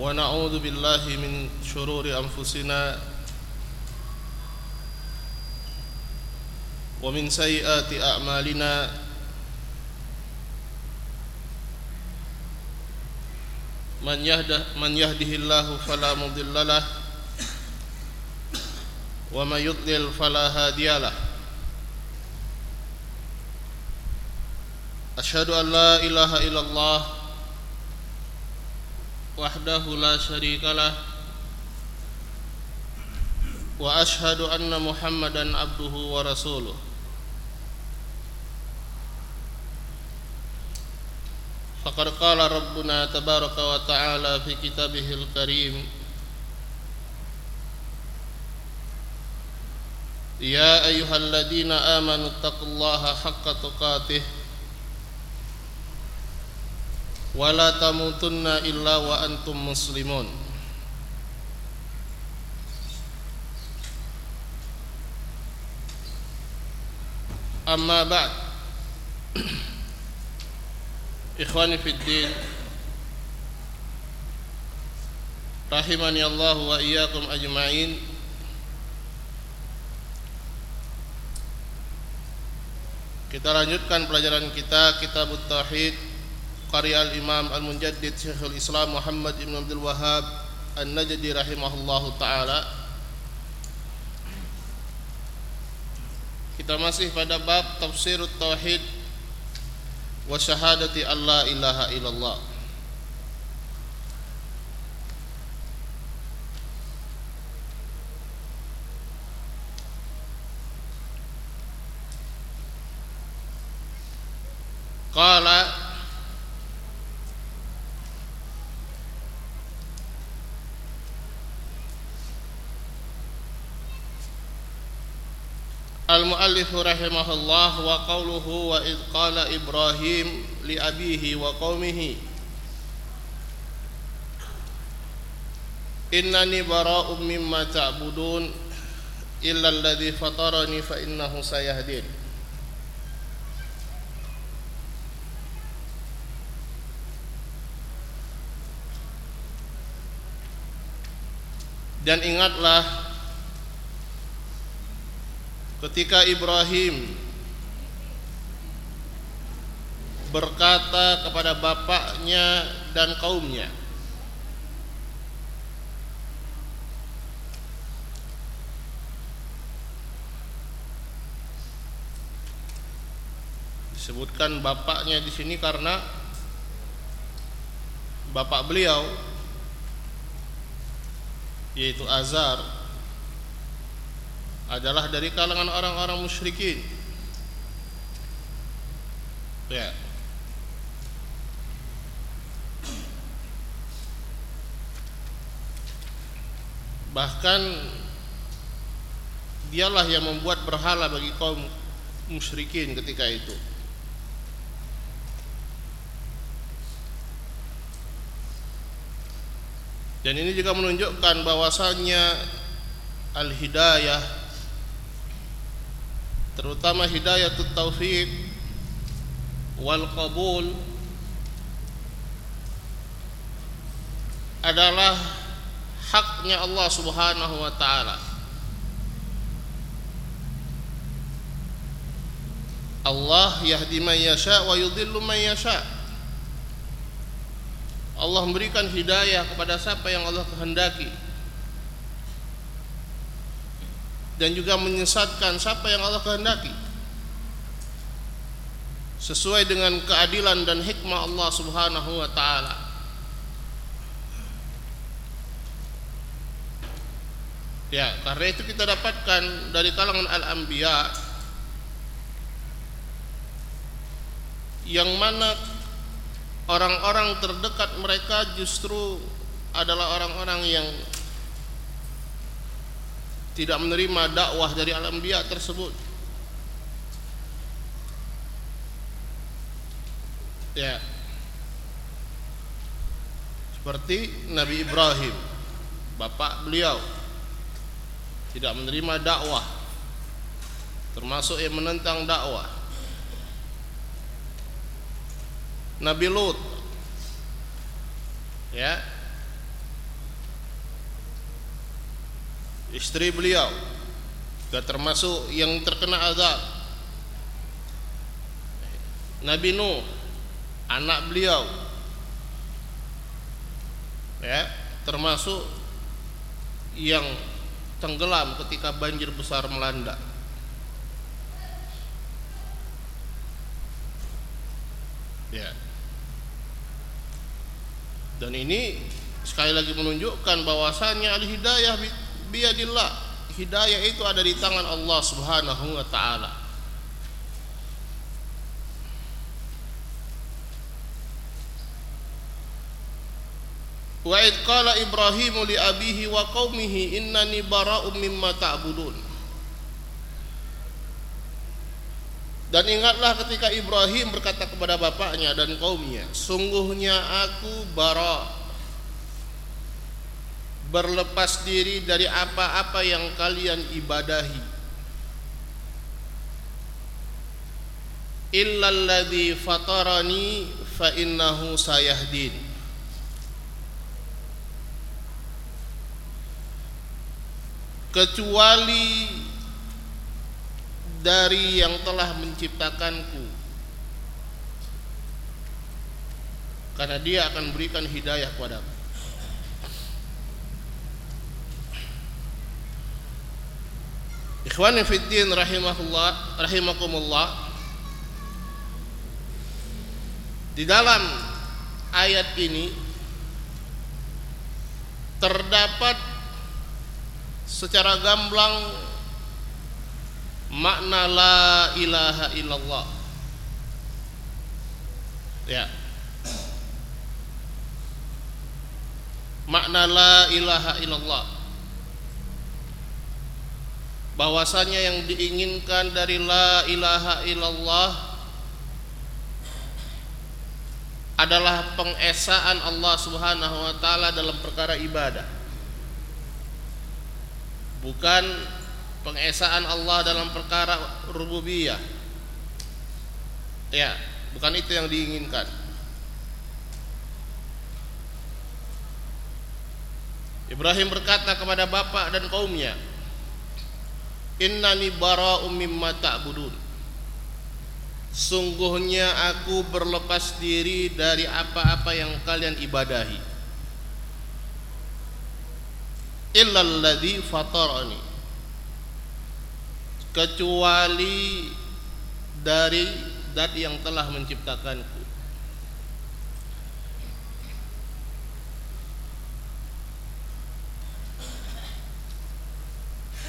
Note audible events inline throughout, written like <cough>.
ونعوذ بالله من شرور أنفسنا ومن سيئات أعمالنا من يهده, من يهده الله فلا مضل له ومن يضلل فلا هادي له أشهد أن لا إله إلا الله وحده لا شريك له وأشهد أن محمدا عبده ورسوله. فقد قال ربنا تبارك وتعالى في كتابه الكريم يا أيها الذين آمنوا اتقوا الله حق تقاته ولا تموتن إلا وأنتم مسلمون أما بعد <clears throat> إخواني في الدين رحمني الله وإياكم أجمعين Kita lanjutkan pelajaran kita Kitab Tauhid karya al-Imam Al-Munjaddid Syekhul Islam Muhammad Ibn Abdul Wahab An-Najdi rahimahullahu taala. Kita masih pada bab tafsir tauhid wa syahadati alla ilaha illallah. المؤلف رحمه الله وقوله وإذ قال إبراهيم لأبيه وقومه إنني براء مما تعبدون إلا الذي فطرني فإنه سيهدين dan ingatlah ketika Ibrahim berkata kepada bapaknya dan kaumnya disebutkan bapaknya di sini karena bapak beliau yaitu Azar adalah dari kalangan orang-orang musyrikin. Ya. Bahkan dialah yang membuat berhala bagi kaum musyrikin ketika itu. Dan ini juga menunjukkan bahwasannya al-hidayah terutama hidayatut taufik wal qabul adalah haknya Allah Subhanahu wa taala. Allah yahdi man yasha wa yudhillu man yasha. Allah memberikan hidayah kepada siapa yang Allah kehendaki dan juga menyesatkan siapa yang Allah kehendaki sesuai dengan keadilan dan hikmah Allah Subhanahu wa taala. Ya, karena itu kita dapatkan dari kalangan al-anbiya yang mana orang-orang terdekat mereka justru adalah orang-orang yang tidak menerima dakwah dari alam dia tersebut. Ya. Seperti Nabi Ibrahim bapak beliau tidak menerima dakwah termasuk yang menentang dakwah. Nabi Lut ya istri beliau juga termasuk yang terkena azab. Nabi Nuh anak beliau. Ya termasuk yang tenggelam ketika banjir besar melanda. Ya. Dan ini sekali lagi menunjukkan bahwasannya al hidayah biadillah hidayah itu ada di tangan Allah Subhanahu wa taala Wa id qala Ibrahim li abihi wa qaumihi innani bara'um mimma ta'budun. Dan ingatlah ketika Ibrahim berkata kepada bapaknya dan kaumnya, sungguhnya aku bara berlepas diri dari apa-apa yang kalian ibadahi. Illa alladhi fatarani fa innahu sayahdin. kecuali dari yang telah menciptakanku karena dia akan berikan hidayah kepadaku Ikhwani fiddin rahimahullah rahimakumullah. Di dalam ayat ini terdapat secara gamblang makna la ilaha illallah. Ya. Makna la ilaha illallah bahwasanya yang diinginkan dari la ilaha illallah adalah pengesaan Allah Subhanahu wa taala dalam perkara ibadah bukan pengesaan Allah dalam perkara rububiyah. Ya bukan itu yang diinginkan. Ibrahim berkata kepada bapak dan kaumnya Innani bara'um mimma ta'budun. Sungguhnya aku berlepas diri dari apa-apa yang kalian ibadahi. Illalladzi fatarani. Kecuali dari zat yang telah menciptakanku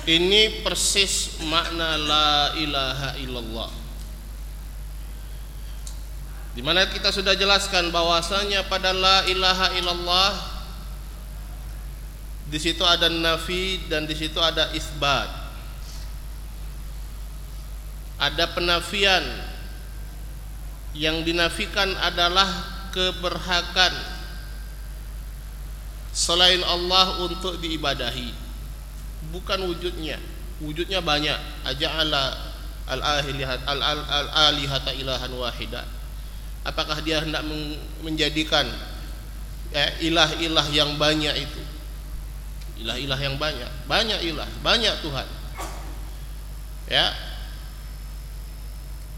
ini persis makna la ilaha illallah di mana kita sudah jelaskan bahwasanya pada la ilaha illallah di situ ada nafi dan di situ ada isbat. Ada penafian yang dinafikan adalah keberhakan selain Allah untuk diibadahi. Bukan wujudnya. Wujudnya banyak. Aja'ala al-alihat al-alihata ilahan wahida. Apakah dia hendak menjadikan eh, ilah-ilah yang banyak itu? Ilah-ilah yang banyak. Banyak ilah. Banyak Tuhan. Ya.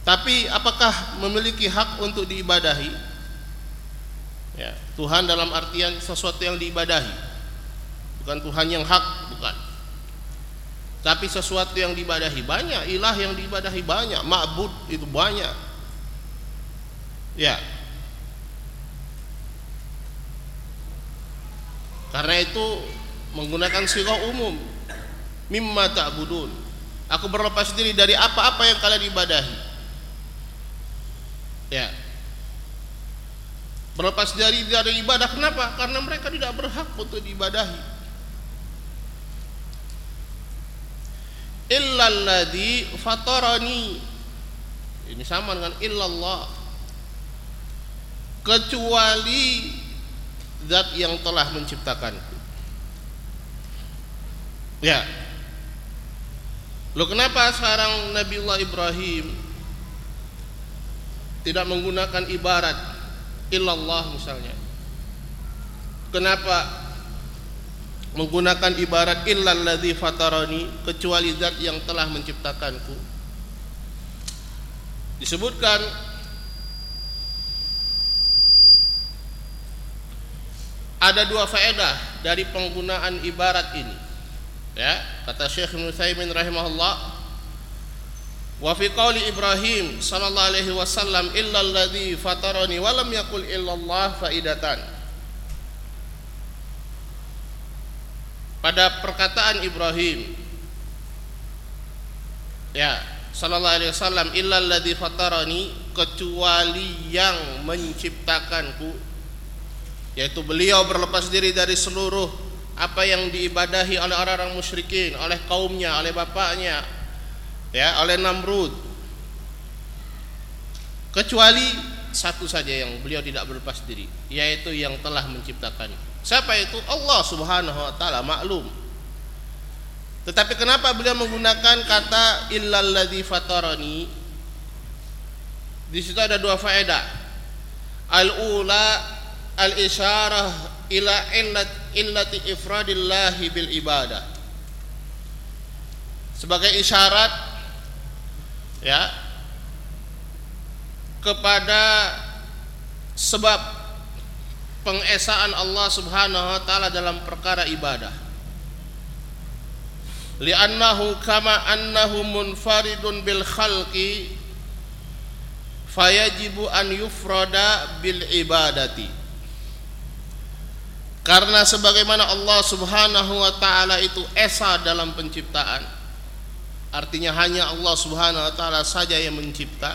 Tapi apakah memiliki hak untuk diibadahi? Ya. Tuhan dalam artian sesuatu yang diibadahi. Bukan Tuhan yang hak tapi sesuatu yang diibadahi banyak ilah yang diibadahi banyak ma'bud itu banyak. Ya. Karena itu menggunakan sirah umum. Mimma ta'budun. Aku berlepas diri dari apa-apa yang kalian ibadahi. Ya. Berlepas dari dari ibadah kenapa? Karena mereka tidak berhak untuk diibadahi illalladzi fatarani. Ini sama dengan illallah. Kecuali zat yang telah menciptakanku ya. Lo kenapa sekarang Nabiullah Ibrahim tidak menggunakan ibarat illallah misalnya? Kenapa menggunakan ibarat illalladzi fatarani kecuali zat yang telah menciptakanku. Disebutkan ada dua faedah dari penggunaan ibarat ini. Ya kata Syekh Ibnu Utsaimin rahimahullah wa fi qauli Ibrahim sallallahu alaihi wasallam illa alladhi fatarani wa lam yaqul illallah faidatan pada perkataan Ibrahim ya sallallahu alaihi wasallam illa alladhi fatarani kecuali yang menciptakanku yaitu beliau berlepas diri dari seluruh apa yang diibadahi oleh orang-orang musyrikin, oleh kaumnya, oleh bapaknya, ya, oleh Namrud. Kecuali satu saja yang beliau tidak berlepas diri, yaitu yang telah menciptakan. Siapa itu? Allah Subhanahu wa taala, maklum. Tetapi kenapa beliau menggunakan kata illalladzi fatarani? Di situ ada dua faedah. Al-ula al-isyarah ila illat illati ifradillahi bil ibadah sebagai isyarat ya kepada sebab pengesaan Allah Subhanahu wa taala dalam perkara ibadah li'annahu kama annahu munfaridun bil khalqi fayajibu an yufrada bil ibadati karena sebagaimana Allah Subhanahu wa taala itu esa dalam penciptaan. Artinya hanya Allah Subhanahu wa taala saja yang mencipta.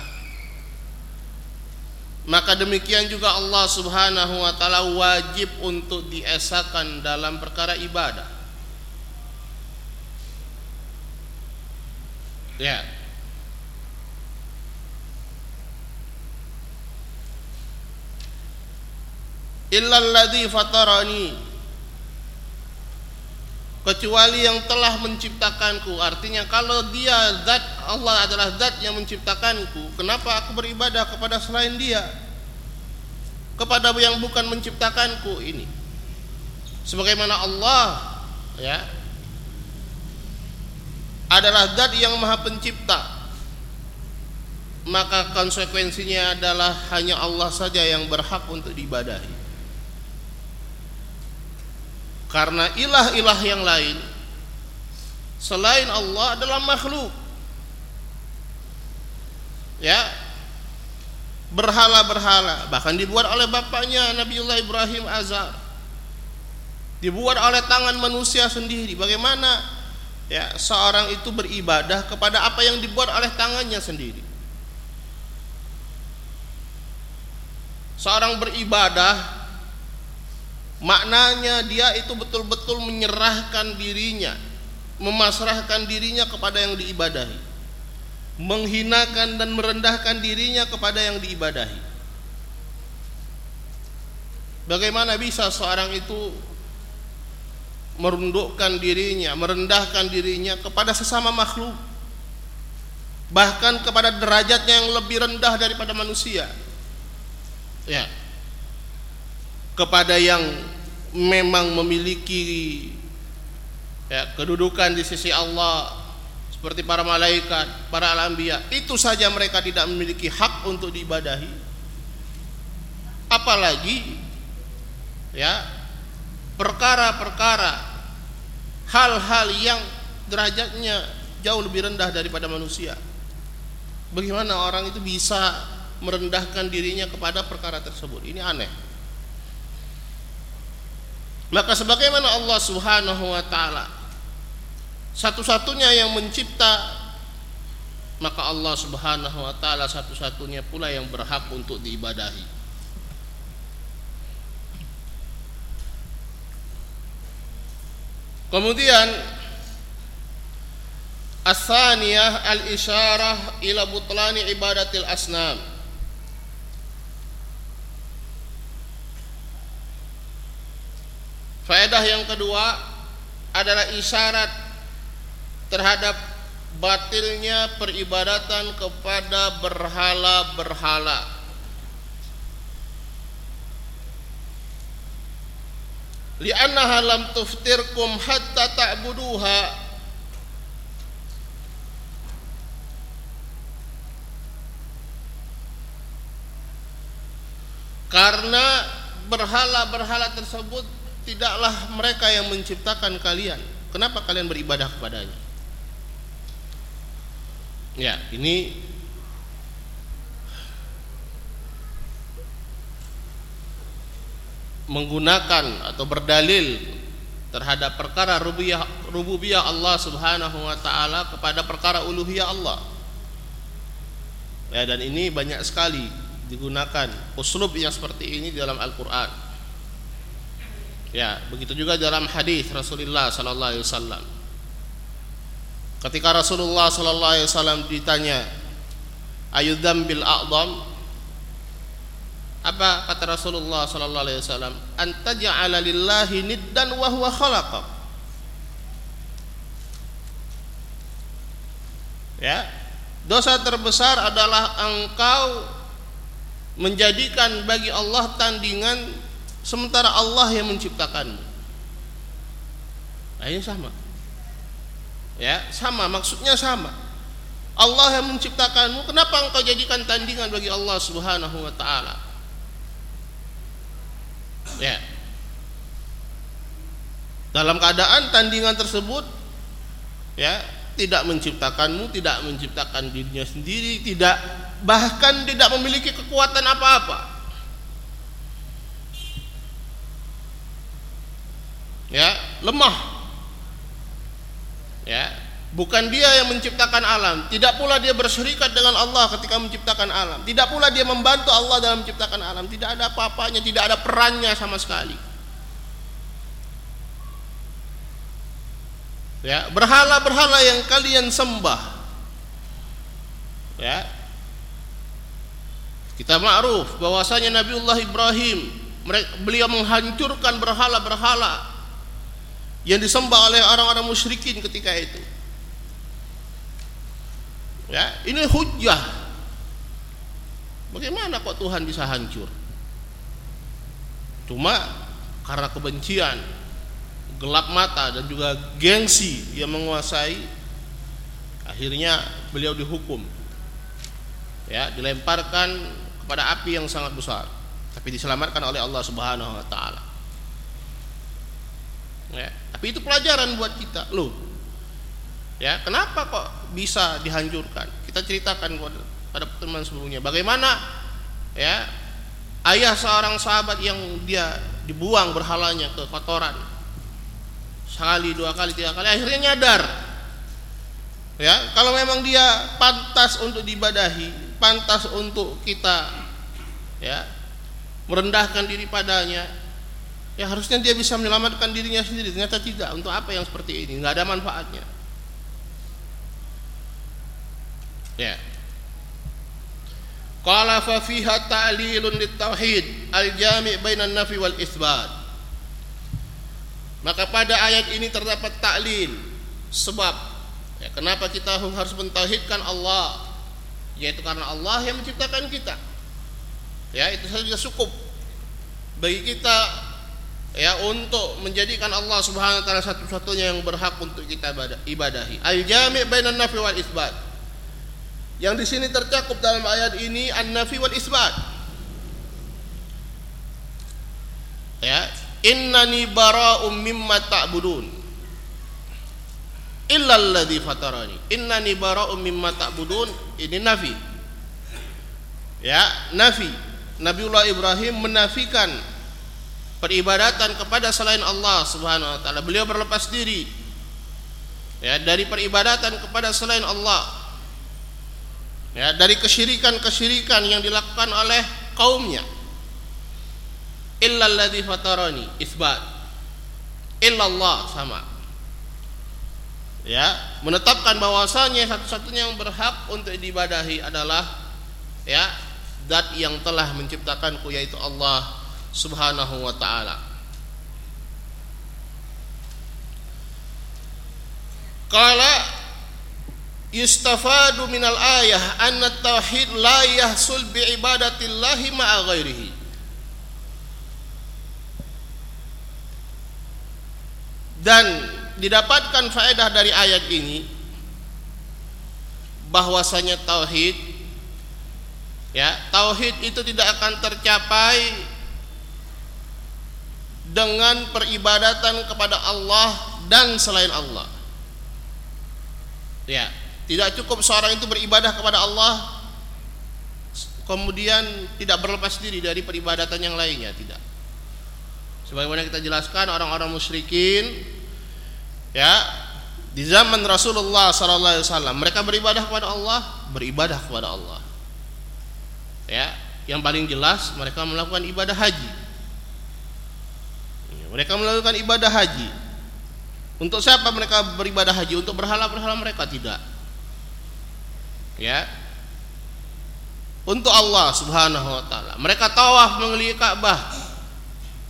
Maka demikian juga Allah Subhanahu wa taala wajib untuk diesakan dalam perkara ibadah. Ya, illalladzi fatarani. Kecuali yang telah menciptakanku. Artinya kalau dia zat Allah adalah zat yang menciptakanku. Kenapa aku beribadah kepada selain dia? Kepada yang bukan menciptakanku ini. Sebagaimana Allah ya adalah zat yang maha pencipta. Maka konsekuensinya adalah hanya Allah saja yang berhak untuk diibadahi. Karena ilah-ilah yang lain selain Allah adalah makhluk ya. Berhala-berhala. Bahkan dibuat oleh bapaknya Nabiullah Ibrahim Azar dibuat oleh tangan manusia sendiri. Bagaimana? Ya seorang itu beribadah kepada apa yang dibuat oleh tangannya sendiri. Seorang beribadah maknanya dia itu betul-betul menyerahkan dirinya memasrahkan dirinya kepada yang diibadahi menghinakan dan merendahkan dirinya kepada yang diibadahi. Bagaimana bisa seorang itu merundukkan dirinya merendahkan dirinya kepada sesama makhluk? Bahkan kepada derajatnya yang lebih rendah daripada manusia. Ya. Kepada yang memang memiliki ya, kedudukan di sisi Allah seperti para malaikat, para alambiya, itu saja mereka tidak memiliki hak untuk diibadahi. Apalagi ya perkara-perkara hal-hal yang derajatnya jauh lebih rendah daripada manusia. Bagaimana orang itu bisa merendahkan dirinya kepada perkara tersebut? Ini aneh. Maka sebagaimana Allah Subhanahu wa taala satu-satunya yang mencipta maka Allah Subhanahu wa taala satu-satunya pula yang berhak untuk diibadahi. Kemudian Asaniyah al-isyarah ila butlani ibadatil asnam. Faedah yang kedua adalah isyarat terhadap batilnya peribadatan kepada berhala-berhala. Li'annaha lam tuftirkum hatta ta'buduha Karena berhala-berhala tersebut tidaklah mereka yang menciptakan kalian. Kenapa kalian beribadah kepadanya? Ya, ini menggunakan atau berdalil terhadap perkara rububiyah rububiyah Allah Subhanahu wa taala kepada perkara uluhiyah Allah. Ya dan ini banyak sekali digunakan uslub yang seperti ini dalam Al-Qur'an. Ya, begitu juga dalam hadis Rasulullah sallallahu alaihi wasallam. Ketika Rasulullah sallallahu alaihi wasallam ditanya, "Ayyudzambil a'dham?" Apa kata Rasulullah sallallahu alaihi wasallam? "Antaj'ala lillahi niddan wa huwa khalaqa." Ya, dosa terbesar adalah engkau menjadikan bagi Allah tandingan sementara Allah yang menciptakanmu. Nah, ini sama. Ya, sama maksudnya sama. Allah yang menciptakanmu, kenapa engkau jadikan tandingan bagi Allah Subhanahu wa taala? Ya. Dalam keadaan tandingan tersebut ya, tidak menciptakanmu, tidak menciptakan dirinya sendiri, tidak bahkan tidak memiliki kekuatan apa-apa. Ya, lemah. Ya, bukan dia yang menciptakan alam, tidak pula dia berserikat dengan Allah ketika menciptakan alam, tidak pula dia membantu Allah dalam menciptakan alam, tidak ada apa-apanya, tidak ada perannya sama sekali. Ya, berhala-berhala yang kalian sembah. Ya, kita ma'ruf bahwasanya Nabiullah Ibrahim beliau menghancurkan berhala-berhala yang disembah oleh orang-orang musyrikin ketika itu. Ya, ini hujah. Bagaimana kok Tuhan bisa hancur? Cuma karena kebencian, gelap mata dan juga gengsi yang menguasai akhirnya beliau dihukum. Ya, dilemparkan kepada api yang sangat besar tapi diselamatkan oleh Allah Subhanahu wa taala. Ya, tapi itu pelajaran buat kita. Loh. Ya, kenapa kok bisa dihancurkan? Kita ceritakan pada pertemuan sebelumnya bagaimana ya ayah seorang sahabat yang dia dibuang berhalanya ke kotoran sekali dua kali tiga kali akhirnya nyadar ya kalau memang dia pantas untuk dibadahi pantas untuk kita ya merendahkan diri padanya ya harusnya dia bisa menyelamatkan dirinya sendiri. Ternyata tidak. Untuk apa yang seperti ini? Nggak ada manfaatnya. Ya. Qala fa fiha ta'lilun litauhid al-jami' bainan nafi wal isbat. Maka pada ayat ini terdapat taklil sebab. Ya, kenapa kita harus mentauhidkan Allah? Yaitu karena Allah yang menciptakan kita. Ya itu saja cukup. Bagi kita ya untuk menjadikan Allah Subhanahu wa taala satu-satunya yang berhak untuk kita ibadahi. Al-jami' bainan nafi wal isbat. Yang di sini tercakup dalam ayat ini an-nafi wal isbat. Ya, innani bara'um mimma ta'budun illalladzi fatarani innani bara'um mimma ta'budun ini nafi ya nafi Nabiullah Ibrahim menafikan peribadatan kepada selain Allah Subhanahu wa taala. Beliau berlepas diri ya dari peribadatan kepada selain Allah ya dari kesyirikan-kesyirikan yang dilakukan oleh kaumnya. Illalladzi fatarani isbat. Illallah sama. Ya menetapkan bahwasanya satu-satunya yang berhak untuk diibadahi adalah ya zat yang telah menciptakanku yaitu Allah Subhanahu wa taala. Qala yustafadu minal ayah anna tauhid la yahsul bi ibadatillahi ma'a ghairihi. Dan didapatkan faedah dari ayat ini bahwasanya tauhid ya tauhid itu tidak akan tercapai dengan peribadatan kepada Allah dan selain Allah. Ya tidak cukup seorang itu beribadah kepada Allah kemudian tidak berlepas diri dari peribadatan yang lainnya tidak. Sebagaimana kita jelaskan orang-orang musyrikin ya di zaman Rasulullah sallallahu alaihi wasallam mereka beribadah kepada Allah beribadah kepada Allah. Ya yang paling jelas mereka melakukan ibadah haji mereka melakukan ibadah haji. Untuk siapa mereka beribadah haji? Untuk berhala-berhala mereka? Tidak. Ya. Untuk Allah Subhanahu wa taala. Mereka tawaf mengelilingi Ka'bah.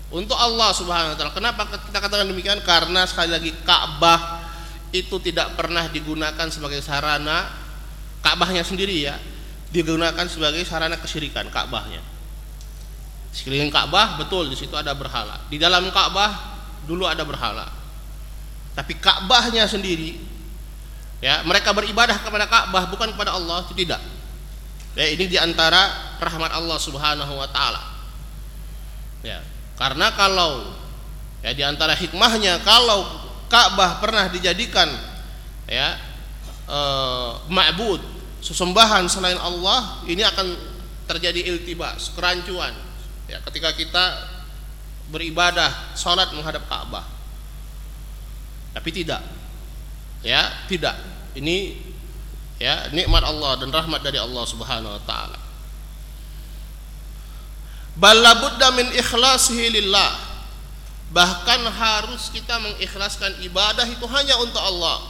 Untuk Allah Subhanahu wa taala. Kenapa kita katakan demikian? Karena sekali lagi Ka'bah itu tidak pernah digunakan sebagai sarana Ka'bahnya sendiri ya, digunakan sebagai sarana kesyirikan Ka'bahnya. Sekeliling Ka'bah betul di situ ada berhala. Di dalam Ka'bah dulu ada berhala. Tapi Ka'bahnya sendiri ya, mereka beribadah kepada Ka'bah bukan kepada Allah, itu tidak. Ya, ini di antara rahmat Allah Subhanahu wa taala. Ya, karena kalau ya di antara hikmahnya kalau Ka'bah pernah dijadikan ya e, ma'bud sesembahan selain Allah, ini akan terjadi iltibas, kerancuan. Ya, ketika kita beribadah, salat menghadap Ka'bah. Tapi tidak. Ya, tidak. Ini ya nikmat Allah dan rahmat dari Allah Subhanahu wa taala balabudda min ikhlasihi lillah bahkan harus kita mengikhlaskan ibadah itu hanya untuk Allah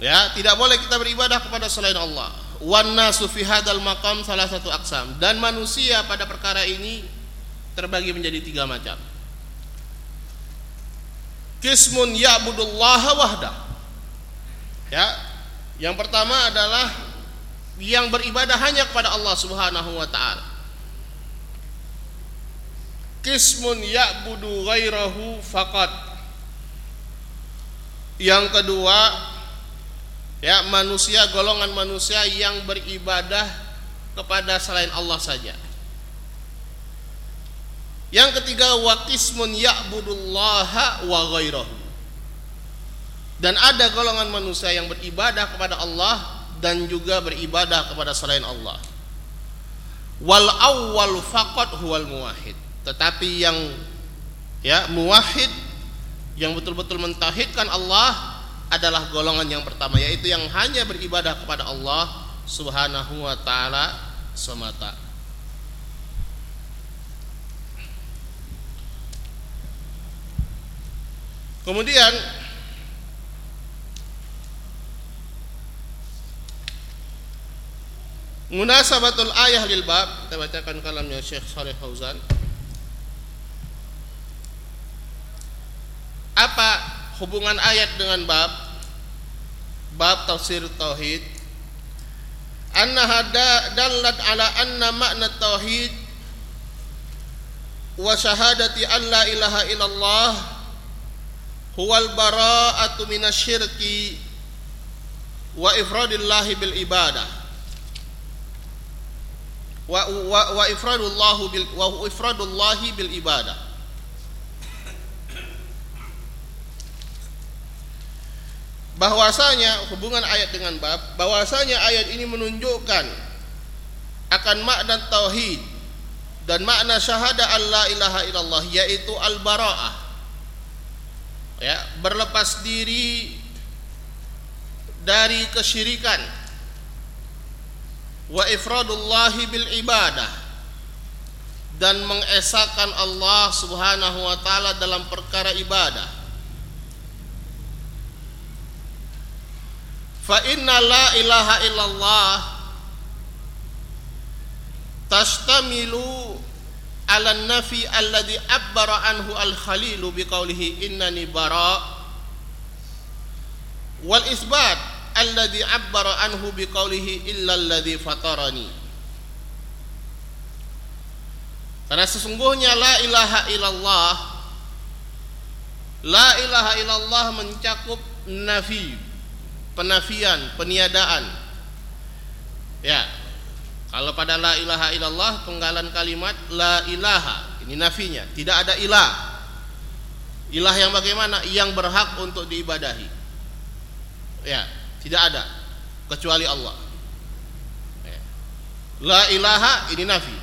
ya tidak boleh kita beribadah kepada selain Allah wan nasu fi hadzal maqam salah satu aksam. Dan manusia pada perkara ini terbagi menjadi tiga macam. Kismun ya'budullaha wahda ya. Yang pertama adalah yang beribadah hanya kepada Allah Subhanahu wa taala. Kismun ya'budu ghairahu faqat. Yang kedua, ya manusia golongan manusia yang beribadah kepada selain Allah saja. Yang ketiga wa qismun ya'budullaha wa ghairahu. Dan ada golongan manusia yang beribadah kepada Allah dan juga beribadah kepada selain Allah. Wal awwal faqat huwal muwahhid tetapi yang ya muwahhid yang betul-betul mentauhidkan Allah adalah golongan yang pertama yaitu yang hanya beribadah kepada Allah Subhanahu wa taala semata. Kemudian Munasabatul ayah lil bab kita bacakan kalamnya Syekh Saleh Fauzan apa hubungan ayat dengan bab bab tafsir tauhid. Annaha dallat ala anna makna tauhid wa syahadati an la ilaha illallah huwal bara'atu minasyirki wa ifradillahi bil ibadah. Wa wa, wa ifradullahu bil wa ifradullahi bil ibadah bahwasanya hubungan ayat dengan bab bahwasanya ayat ini menunjukkan akan makna tauhid dan makna syahada Allah ilaha illallah yaitu al baraah ya berlepas diri dari kesyirikan. Wa ifradullahi bil ibadah. Dan mengesahkan Allah Subhanahu wa taala dalam perkara ibadah fa inna la ilaha illallah tastamilu ala nafi alladhi abbara anhu al-khalilu biqaulihi innani bara wal isbat alladhi abbara anhu biqaulihi illa alladhi fatarani. Karena sesungguhnya la ilaha illallah la ilaha illallah mencakup nafi penafian peniadaan ya kalau pada la ilaha illallah penggalan kalimat la ilaha ini nafinya, tidak ada ilah. Ilah yang bagaimana? Yang berhak untuk diibadahi. Ya, tidak ada kecuali Allah. Ya. La ilaha ini nafi.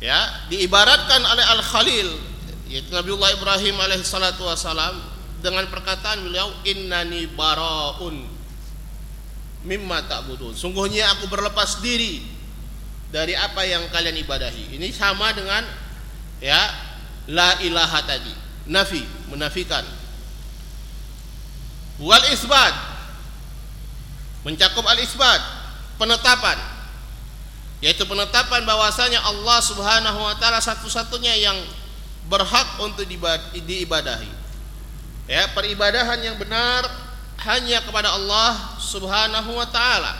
Ya, diibaratkan oleh Al-Khalil yaitu Nabiullah Ibrahim alaihissalatu wassalam dengan perkataan beliau innani baraun mimma ta'budun. Sungguhnya aku berlepas diri dari apa yang kalian ibadahi. Ini sama dengan ya la ilaha tadi. Nafi, menafikan. Wal isbat mencakup al isbat, penetapan yaitu penetapan bahwasanya Allah Subhanahu wa taala satu-satunya yang berhak untuk diibadahi. Ya, peribadahan yang benar hanya kepada Allah Subhanahu wa taala.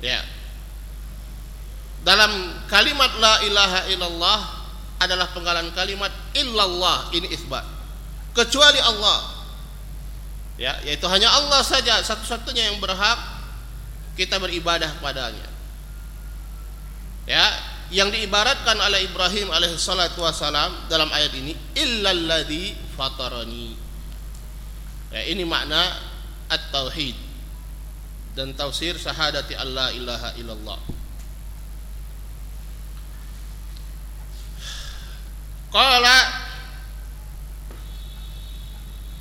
Ya. Dalam kalimat la ilaha illallah adalah penggalan kalimat illallah ini isbat. Kecuali Allah. Ya, yaitu hanya Allah saja satu-satunya yang berhak kita beribadah kepadanya. Ya, yang diibaratkan oleh Ibrahim alaihissalatu wassalam dalam ayat ini illalladzi fatarani Ya, ini makna at-tauhid dan tafsir syahadati Allah ilaha illallah. Qala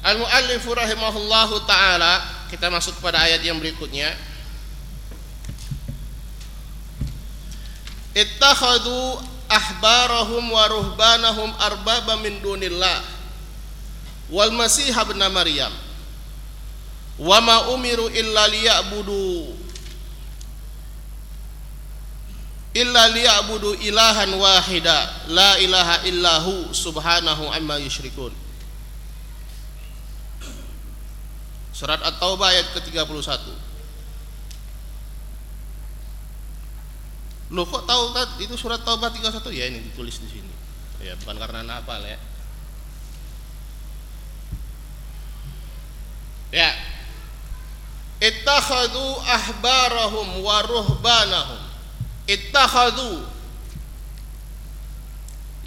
Al-muallif rahimahullahu taala kita masuk pada ayat yang berikutnya. Ittakhadhu ahbarahum wa ruhbanahum arbaba min dunillah. Wal masih ibn maryam. Wa ma umiru illa liya'budu. Illa liya'budu ilahan wahida. La ilaha illahu subhanahu amma yusyrikun Surat At-Taubah ayat ke-31 Loh kok tahu itu surat Taubah 31 ya ini ditulis di sini. Ya bukan karena nafal ya. Ya. Ittakhadhu ahbarahum wa ruhbanahum. Ittakhadhu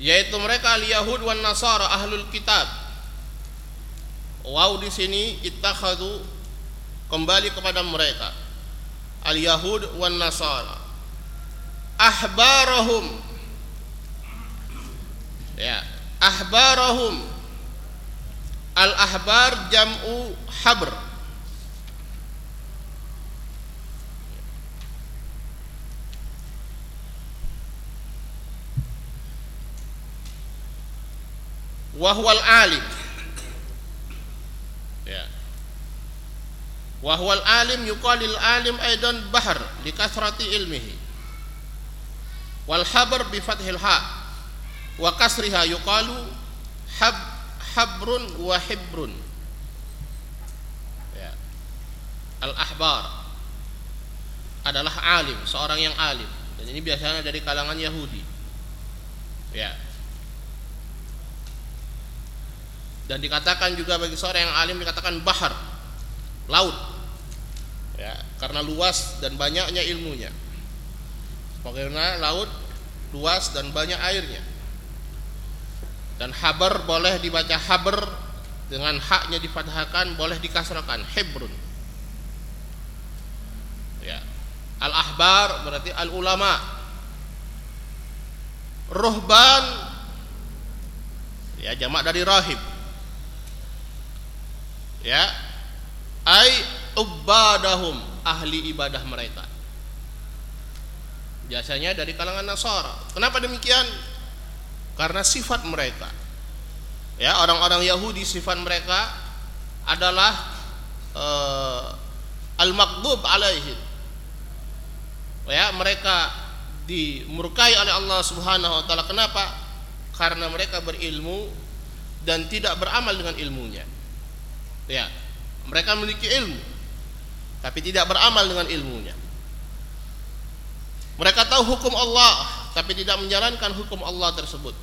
yaitu mereka al-Yahud wan Nasara ahlul kitab. Wow di sini ittakhadhu kembali kepada mereka. Al-Yahud wan Nasara. Ahbarahum ya, ahbarahum Al-ahbar jam'u habr. Wahwal alim. Ya. Wahwal alim yuqalil alim aidan bahr li kasrati ilmihi. Wal habr bi fathil ha. Wa kasriha yuqalu hab habrun wa hibrun. Ya. al ahbar adalah alim seorang yang alim. Dan ini biasanya dari kalangan Yahudi. Ya. Dan dikatakan juga bagi seorang yang alim dikatakan bahar laut. Ya karena luas dan banyaknya ilmunya bagaimana laut luas dan banyak airnya. Dan habar boleh dibaca haber dengan haknya difathahkan boleh dikasrakan hebrun ya. Al ahbar berarti al ulama ruhban. Ya jamak dari rahib. Ya. Ai ubadahum ahli ibadah mereka biasanya dari kalangan Nasara. Kenapa demikian? Karena sifat mereka. Ya orang-orang Yahudi sifat mereka adalah uh, al-maghdub alaihim ya mereka dimurkai oleh Allah Subhanahu wa taala. Kenapa? Karena mereka berilmu dan tidak beramal dengan ilmunya. Ya mereka memiliki ilmu tapi tidak beramal dengan ilmunya mereka tahu hukum Allah tapi tidak menjalankan hukum Allah tersebut.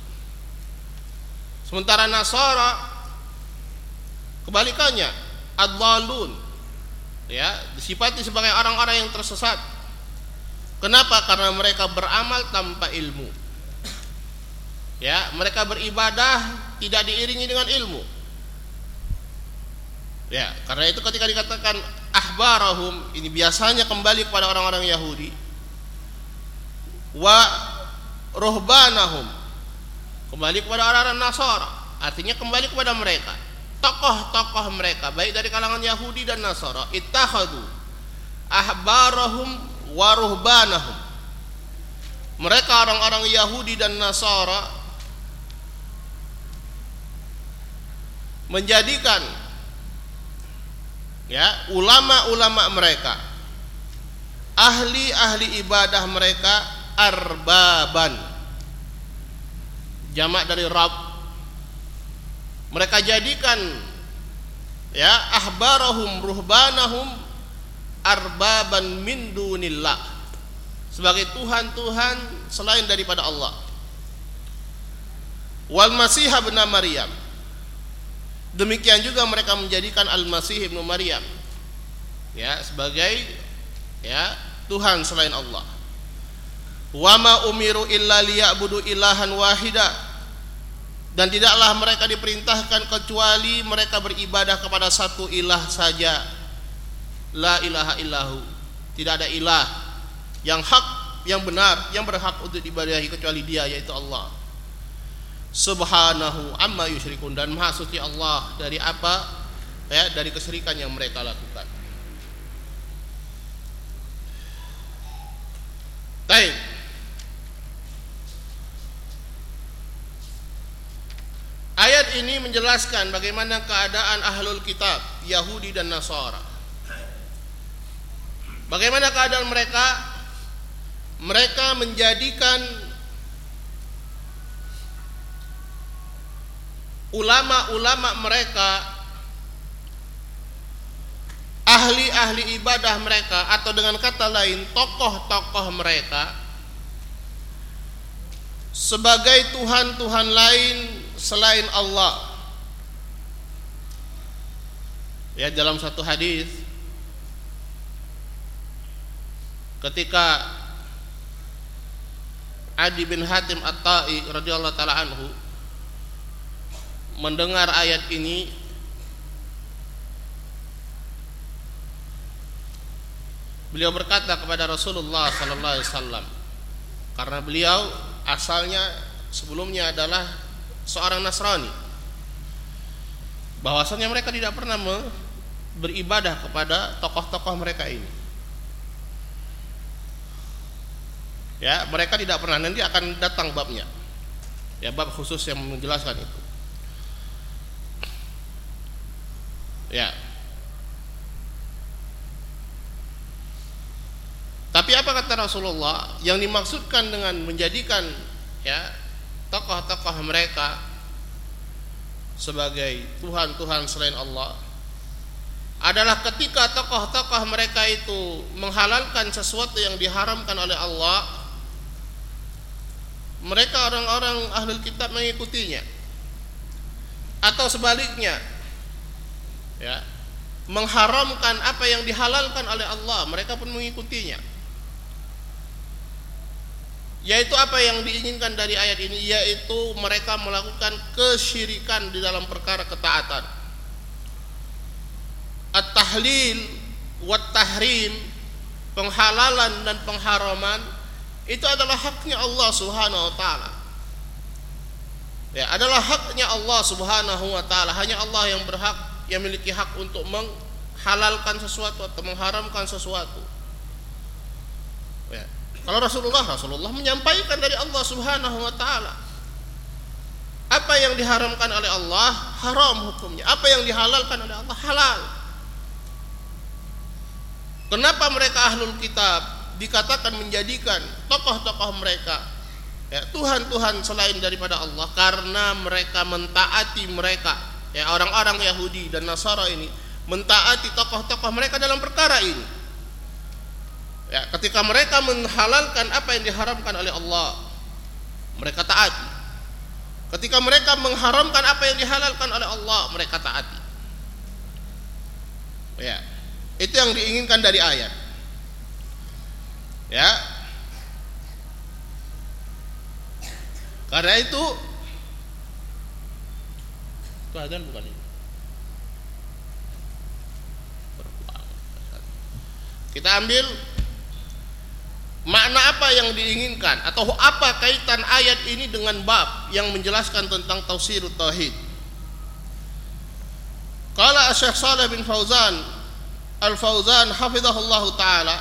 Sementara Nasara kebalikannya ad-dhalun ya disifati sebagai orang-orang yang tersesat. Kenapa? Karena mereka beramal tanpa ilmu. Ya mereka beribadah tidak diiringi dengan ilmu. Ya karena itu ketika dikatakan ahbarahum ini biasanya kembali kepada orang-orang Yahudi wa rohbanahum kembali kepada orang-orang Nasara. Artinya kembali kepada mereka. Tokoh-tokoh mereka baik dari kalangan Yahudi dan Nasara ittakhadu ahbarahum wa ruhbanahum. Mereka orang-orang Yahudi dan Nasara menjadikan ya ulama-ulama mereka ahli-ahli ibadah mereka arbaban. Jamak dari rab. Mereka jadikan ya ahbarahum ruhbanahum arbaban min dunillah. Sebagai tuhan-tuhan selain daripada Allah. Wal masih ibn maryam. Demikian juga mereka menjadikan al masih ibn maryam. Ya sebagai ya tuhan selain Allah wa ma umiru illa liya'budu ilahan wahida. Dan tidaklah mereka diperintahkan kecuali mereka beribadah kepada satu ilah saja. La ilaha illahu. Tidak ada ilah yang hak yang benar yang berhak untuk diibadahi kecuali dia yaitu Allah. Subhanahu amma yusyrikun. Dan maha suci Allah dari apa? Ya dari kesyirikan yang mereka lakukan ini menjelaskan bagaimana keadaan ahlul kitab Yahudi dan Nasara. Bagaimana keadaan mereka? Mereka menjadikan ulama-ulama mereka ahli-ahli ibadah mereka atau dengan kata lain tokoh-tokoh mereka sebagai tuhan-tuhan lain selain Allah. Ya dalam satu hadis ketika Adi bin Hatim At-Ta'i radhiyallahu taala anhu mendengar ayat ini beliau berkata kepada Rasulullah sallallahu alaihi wasallam karena beliau asalnya sebelumnya adalah seorang Nasrani. Bahwasanya mereka tidak pernah beribadah kepada tokoh-tokoh mereka ini. Ya mereka tidak pernah. Nanti akan datang babnya. Ya bab khusus yang menjelaskan itu. Ya. Tapi apa kata Rasulullah? Yang dimaksudkan dengan menjadikan ya tokoh-tokoh mereka sebagai Tuhan-Tuhan selain Allah adalah ketika tokoh-tokoh mereka itu menghalalkan sesuatu yang diharamkan oleh Allah mereka orang-orang ahlul kitab mengikutinya. Atau sebaliknya ya mengharamkan apa yang dihalalkan oleh Allah mereka pun mengikutinya yaitu apa yang diinginkan dari ayat ini? Yaitu mereka melakukan kesyirikan di dalam perkara ketaatan. At-tahlil wat tahrim penghalalan dan pengharaman itu adalah haknya Allah Subhanahu wa taala. Ya adalah haknya Allah Subhanahu wa taala. Hanya Allah yang berhak yang memiliki hak untuk menghalalkan sesuatu atau mengharamkan sesuatu. Ya kalau Rasulullah Rasulullah menyampaikan dari Allah Subhanahu wa taala. Apa yang diharamkan oleh Allah haram hukumnya, apa yang dihalalkan oleh Allah halal. Kenapa mereka ahlul kitab dikatakan menjadikan tokoh-tokoh mereka ya Tuhan-Tuhan selain daripada Allah karena mereka mentaati mereka ya orang-orang Yahudi dan Nasara ini mentaati tokoh-tokoh mereka dalam perkara ini ya ketika mereka menghalalkan apa yang diharamkan oleh Allah mereka taati ketika mereka mengharamkan apa yang dihalalkan oleh Allah mereka taati ya itu yang diinginkan dari ayat. Ya. Karena itu itu bukan ini. Kita ambil makna apa yang diinginkan? Atau apa kaitan ayat ini dengan bab yang menjelaskan tentang tafsir tauhid? Qala Syekh Saleh bin Fauzan Al-Fauzan hafizahullah taala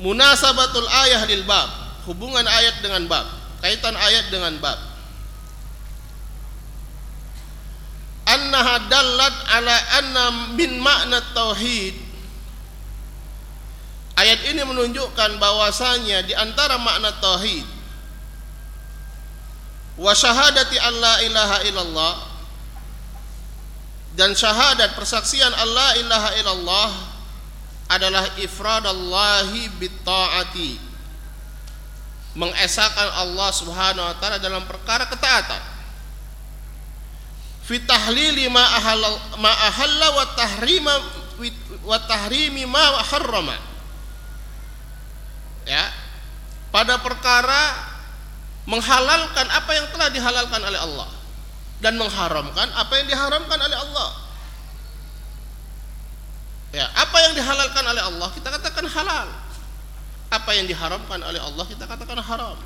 munasabatul ayah lil bab hubungan ayat dengan bab kaitan ayat dengan bab. Annaha dallat ala anna min makna tauhid ayat ini menunjukkan bahwasanya di antara makna tauhid wa syahadati alla ilaha illallah dan syahadat persaksian Allah ilaha illallah adalah ifradallahi bitta'ati mengesahkan Allah Subhanahu wa taala dalam perkara ketaatan. Fi tahlili ma wa tahrima wa tahrimi ma ya pada perkara menghalalkan apa yang telah dihalalkan oleh Allah dan mengharamkan apa yang diharamkan oleh Allah. Ya, apa yang dihalalkan oleh Allah kita katakan halal. Apa yang diharamkan oleh Allah kita katakan haram.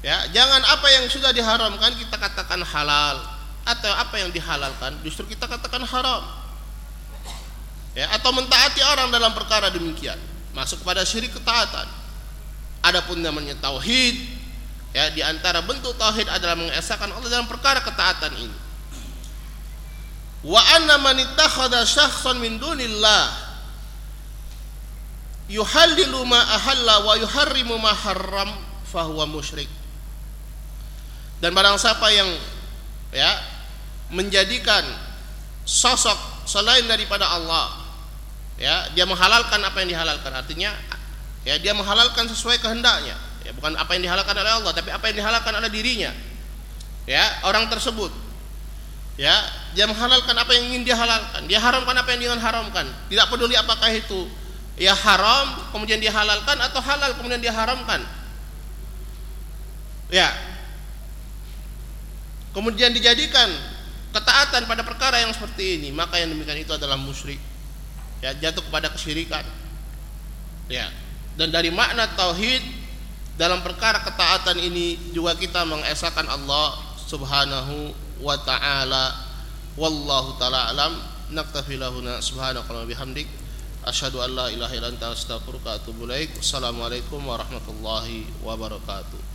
Ya, jangan apa yang sudah diharamkan kita katakan halal atau apa yang dihalalkan justru kita katakan haram. Ya, atau mentaati orang dalam perkara demikian, masuk pada syirik ketaatan. Adapun namanya tauhid, Ya, di antara bentuk tauhid adalah mengesahkan Allah dalam perkara ketaatan ini. Wa anna man ittakhadha syakhsan min dunillah yuhallilu ma ahalla wa yuharrimu ma harram fahuwa musyrik. Dan barang siapa yang ya menjadikan sosok selain daripada Allah ya dia menghalalkan apa yang dihalalkan. Artinya ya dia menghalalkan sesuai kehendaknya. Ya bukan apa yang dihalalkan oleh Allah tapi apa yang dihalalkan oleh dirinya. Ya orang tersebut. Ya dia menghalalkan apa yang ingin dia halalkan. Dia haramkan apa yang dia haramkan. Tidak peduli apakah itu ya haram kemudian dia halalkan atau halal kemudian dia haramkan. Ya. Kemudian dijadikan ketaatan pada perkara yang seperti ini. Maka yang demikian itu adalah musyrik ya jatuh kepada kesyirikan. Ya. Dan dari makna tauhid dalam perkara ketaatan ini juga kita mengesahkan Allah Subhanahu wa taala. Wallahu taala alam. Naktafi lahuna wa bihamdik. Asyhadu an la ilaha illa anta astaghfiruka wa atubu ilaik. Assalamualaikum warahmatullahi wabarakatuh